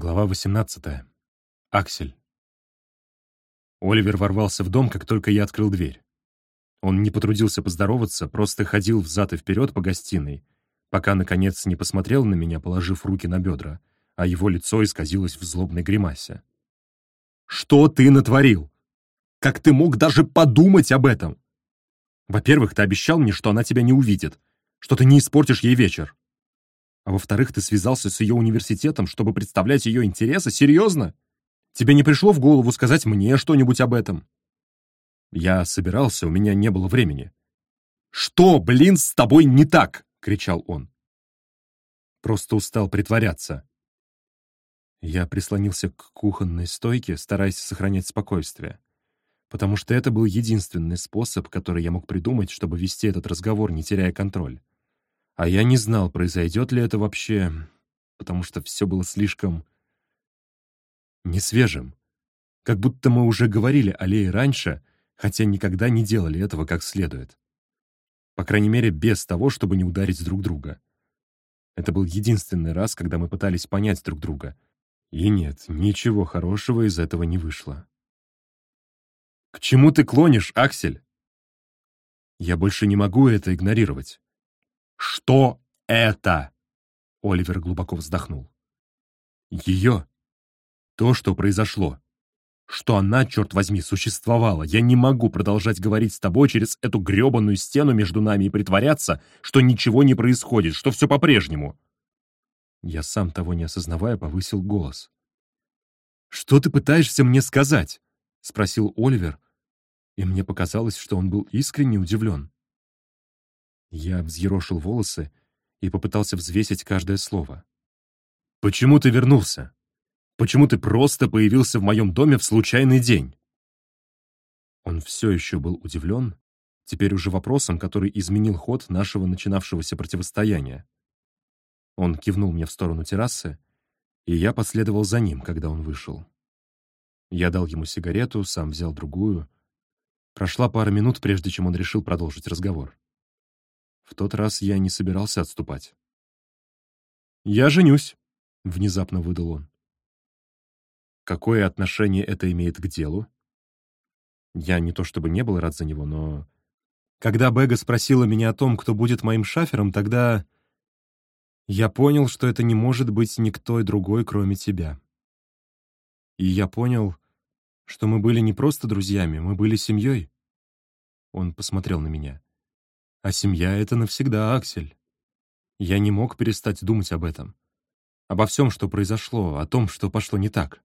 Глава 18. Аксель. Оливер ворвался в дом, как только я открыл дверь. Он не потрудился поздороваться, просто ходил взад и вперед по гостиной, пока, наконец, не посмотрел на меня, положив руки на бедра, а его лицо исказилось в злобной гримасе. «Что ты натворил? Как ты мог даже подумать об этом? Во-первых, ты обещал мне, что она тебя не увидит, что ты не испортишь ей вечер. А во-вторых, ты связался с ее университетом, чтобы представлять ее интересы? Серьезно? Тебе не пришло в голову сказать мне что-нибудь об этом? Я собирался, у меня не было времени. «Что, блин, с тобой не так?» — кричал он. Просто устал притворяться. Я прислонился к кухонной стойке, стараясь сохранять спокойствие. Потому что это был единственный способ, который я мог придумать, чтобы вести этот разговор, не теряя контроль. А я не знал, произойдет ли это вообще, потому что все было слишком... несвежим. Как будто мы уже говорили о Лее раньше, хотя никогда не делали этого как следует. По крайней мере, без того, чтобы не ударить друг друга. Это был единственный раз, когда мы пытались понять друг друга. И нет, ничего хорошего из этого не вышло. «К чему ты клонишь, Аксель?» Я больше не могу это игнорировать. «Что это?» Оливер глубоко вздохнул. «Ее. То, что произошло. Что она, черт возьми, существовала. Я не могу продолжать говорить с тобой через эту гребаную стену между нами и притворяться, что ничего не происходит, что все по-прежнему». Я сам того не осознавая, повысил голос. «Что ты пытаешься мне сказать?» — спросил Оливер, и мне показалось, что он был искренне удивлен. Я взъерошил волосы и попытался взвесить каждое слово. «Почему ты вернулся? Почему ты просто появился в моем доме в случайный день?» Он все еще был удивлен, теперь уже вопросом, который изменил ход нашего начинавшегося противостояния. Он кивнул мне в сторону террасы, и я последовал за ним, когда он вышел. Я дал ему сигарету, сам взял другую. Прошла пара минут, прежде чем он решил продолжить разговор. В тот раз я не собирался отступать. «Я женюсь», — внезапно выдал он. Какое отношение это имеет к делу? Я не то чтобы не был рад за него, но... Когда Бега спросила меня о том, кто будет моим шафером, тогда... Я понял, что это не может быть никто другой, кроме тебя. И я понял, что мы были не просто друзьями, мы были семьей. Он посмотрел на меня. А семья — это навсегда, Аксель. Я не мог перестать думать об этом. Обо всем, что произошло, о том, что пошло не так.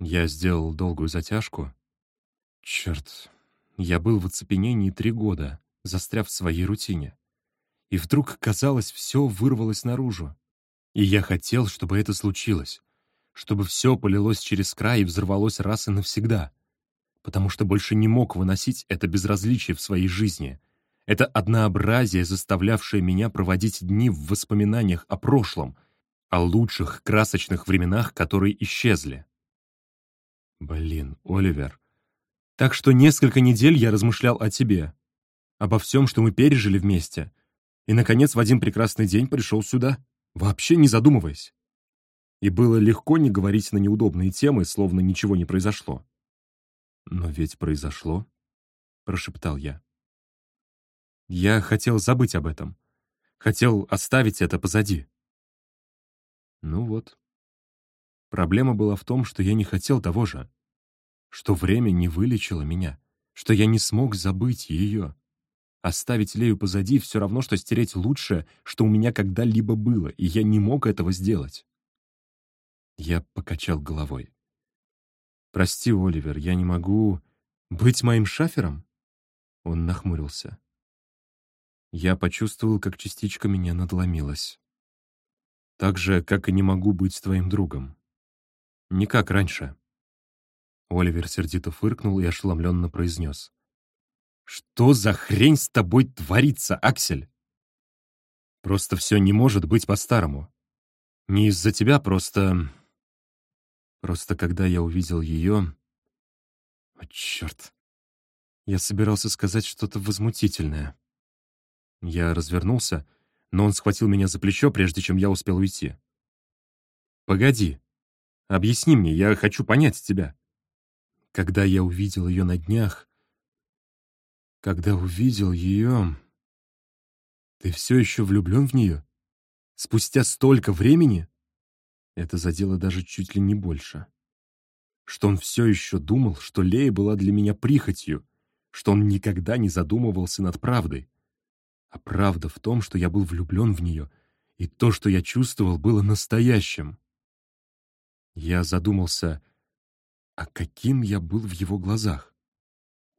Я сделал долгую затяжку. Черт, я был в оцепенении три года, застряв в своей рутине. И вдруг, казалось, все вырвалось наружу. И я хотел, чтобы это случилось, чтобы все полилось через край и взорвалось раз и навсегда, потому что больше не мог выносить это безразличие в своей жизни — это однообразие, заставлявшее меня проводить дни в воспоминаниях о прошлом, о лучших красочных временах, которые исчезли. Блин, Оливер. Так что несколько недель я размышлял о тебе, обо всем, что мы пережили вместе, и, наконец, в один прекрасный день пришел сюда, вообще не задумываясь. И было легко не говорить на неудобные темы, словно ничего не произошло. «Но ведь произошло», — прошептал я. Я хотел забыть об этом. Хотел оставить это позади. Ну вот. Проблема была в том, что я не хотел того же. Что время не вылечило меня. Что я не смог забыть ее. Оставить Лею позади все равно, что стереть лучшее, что у меня когда-либо было, и я не мог этого сделать. Я покачал головой. «Прости, Оливер, я не могу быть моим шафером?» Он нахмурился. Я почувствовал, как частичка меня надломилась. Так же, как и не могу быть твоим другом. Не как раньше. Оливер сердито фыркнул и ошеломленно произнес. «Что за хрень с тобой творится, Аксель?» «Просто все не может быть по-старому. Не из-за тебя, просто...» Просто когда я увидел ее... О, черт. Я собирался сказать что-то возмутительное. Я развернулся, но он схватил меня за плечо, прежде чем я успел уйти. «Погоди», Объясни мне, я хочу понять тебя. Когда я увидел ее на днях, когда увидел ее... Ты все еще влюблен в нее? Спустя столько времени? Это задело даже чуть ли не больше. Что он все еще думал, что Лея была для меня прихотью, что он никогда не задумывался над правдой. А правда в том, что я был влюблен в нее, и то, что я чувствовал, было настоящим. Я задумался, а каким я был в его глазах?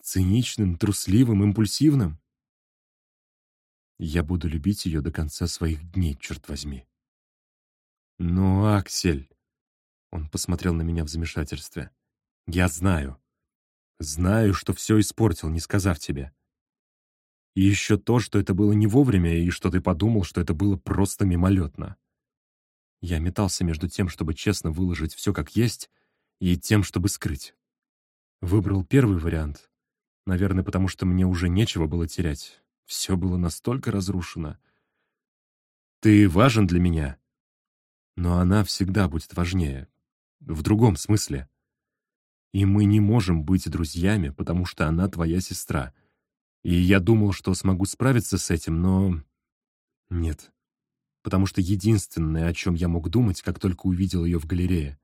Циничным, трусливым, импульсивным? Я буду любить ее до конца своих дней, черт возьми. Но, Аксель... Он посмотрел на меня в замешательстве. «Я знаю. Знаю, что все испортил, не сказав тебе. И еще то, что это было не вовремя, и что ты подумал, что это было просто мимолетно. Я метался между тем, чтобы честно выложить все как есть, и тем, чтобы скрыть. Выбрал первый вариант. Наверное, потому что мне уже нечего было терять. Все было настолько разрушено. Ты важен для меня, но она всегда будет важнее. В другом смысле. И мы не можем быть друзьями, потому что она твоя сестра. И я думал, что смогу справиться с этим, но... Нет. Потому что единственное, о чем я мог думать, как только увидел ее в галерее,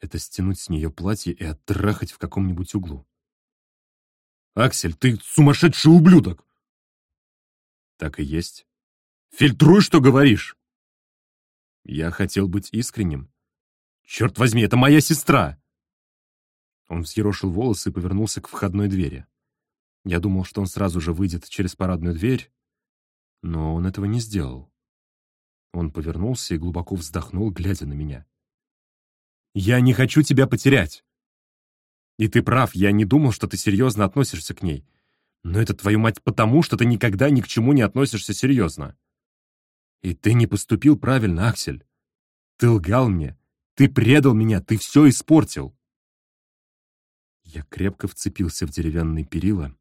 это стянуть с нее платье и оттрахать в каком-нибудь углу. «Аксель, ты сумасшедший ублюдок!» «Так и есть. Фильтруй, что говоришь!» Я хотел быть искренним. «Черт возьми, это моя сестра!» Он взъерошил волосы и повернулся к входной двери. Я думал, что он сразу же выйдет через парадную дверь, но он этого не сделал. Он повернулся и глубоко вздохнул, глядя на меня. «Я не хочу тебя потерять!» «И ты прав, я не думал, что ты серьезно относишься к ней. Но это, твою мать, потому, что ты никогда ни к чему не относишься серьезно. И ты не поступил правильно, Аксель. Ты лгал мне, ты предал меня, ты все испортил!» Я крепко вцепился в деревянные перила.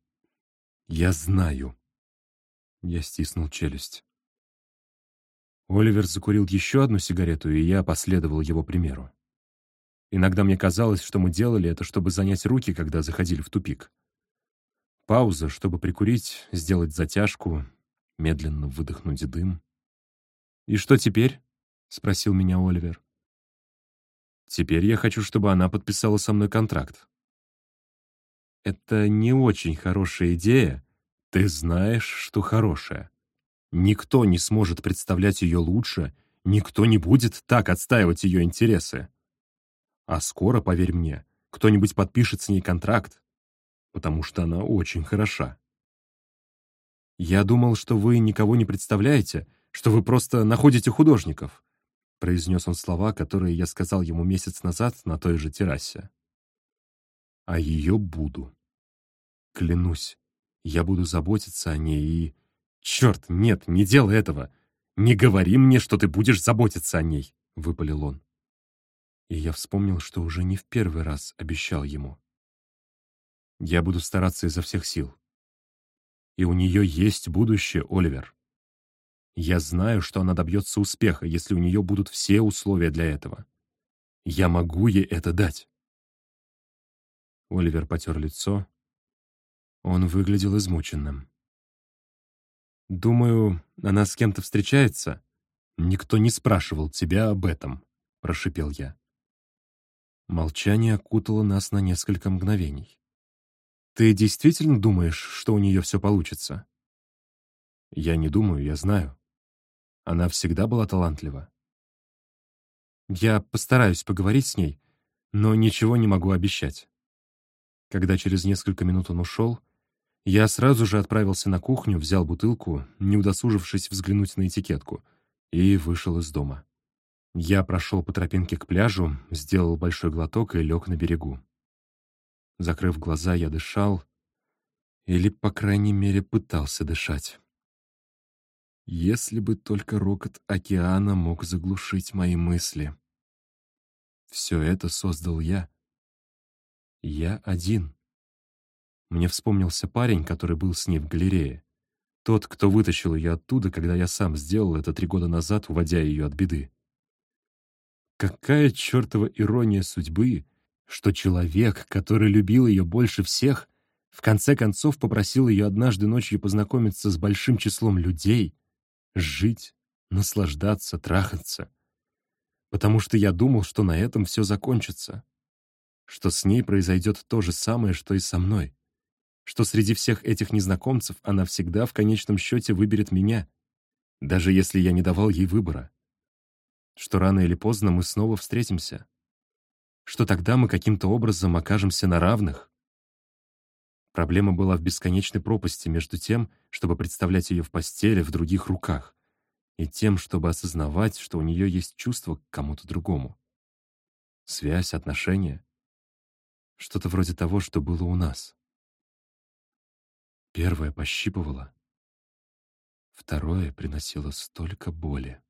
«Я знаю». Я стиснул челюсть. Оливер закурил еще одну сигарету, и я последовал его примеру. Иногда мне казалось, что мы делали это, чтобы занять руки, когда заходили в тупик. Пауза, чтобы прикурить, сделать затяжку, медленно выдохнуть дым. «И что теперь?» — спросил меня Оливер. «Теперь я хочу, чтобы она подписала со мной контракт». «Это не очень хорошая идея. Ты знаешь, что хорошая. Никто не сможет представлять ее лучше, никто не будет так отстаивать ее интересы. А скоро, поверь мне, кто-нибудь подпишет с ней контракт, потому что она очень хороша. «Я думал, что вы никого не представляете, что вы просто находите художников», произнес он слова, которые я сказал ему месяц назад на той же террасе. «А ее буду. Клянусь, я буду заботиться о ней и «Черт, нет, не делай этого! Не говори мне, что ты будешь заботиться о ней!» — выпалил он. И я вспомнил, что уже не в первый раз обещал ему. «Я буду стараться изо всех сил. И у нее есть будущее, Оливер. Я знаю, что она добьется успеха, если у нее будут все условия для этого. Я могу ей это дать». Оливер потер лицо. Он выглядел измученным. «Думаю, она с кем-то встречается?» «Никто не спрашивал тебя об этом», — прошипел я. Молчание окутало нас на несколько мгновений. «Ты действительно думаешь, что у нее все получится?» «Я не думаю, я знаю. Она всегда была талантлива. Я постараюсь поговорить с ней, но ничего не могу обещать». Когда через несколько минут он ушел, я сразу же отправился на кухню, взял бутылку, не удосужившись взглянуть на этикетку, и вышел из дома. Я прошел по тропинке к пляжу, сделал большой глоток и лег на берегу. Закрыв глаза, я дышал, или, по крайней мере, пытался дышать. Если бы только рокот океана мог заглушить мои мысли. Все это создал я. Я один. Мне вспомнился парень, который был с ней в галерее. Тот, кто вытащил ее оттуда, когда я сам сделал это три года назад, уводя ее от беды. Какая чертова ирония судьбы, что человек, который любил ее больше всех, в конце концов попросил ее однажды ночью познакомиться с большим числом людей, жить, наслаждаться, трахаться. Потому что я думал, что на этом все закончится. Что с ней произойдет то же самое, что и со мной. Что среди всех этих незнакомцев она всегда в конечном счете выберет меня, даже если я не давал ей выбора. Что рано или поздно мы снова встретимся. Что тогда мы каким-то образом окажемся на равных. Проблема была в бесконечной пропасти между тем, чтобы представлять ее в постели в других руках, и тем, чтобы осознавать, что у нее есть чувство к кому-то другому. Связь, отношения. Что-то вроде того, что было у нас. Первое пощипывало, второе приносило столько боли.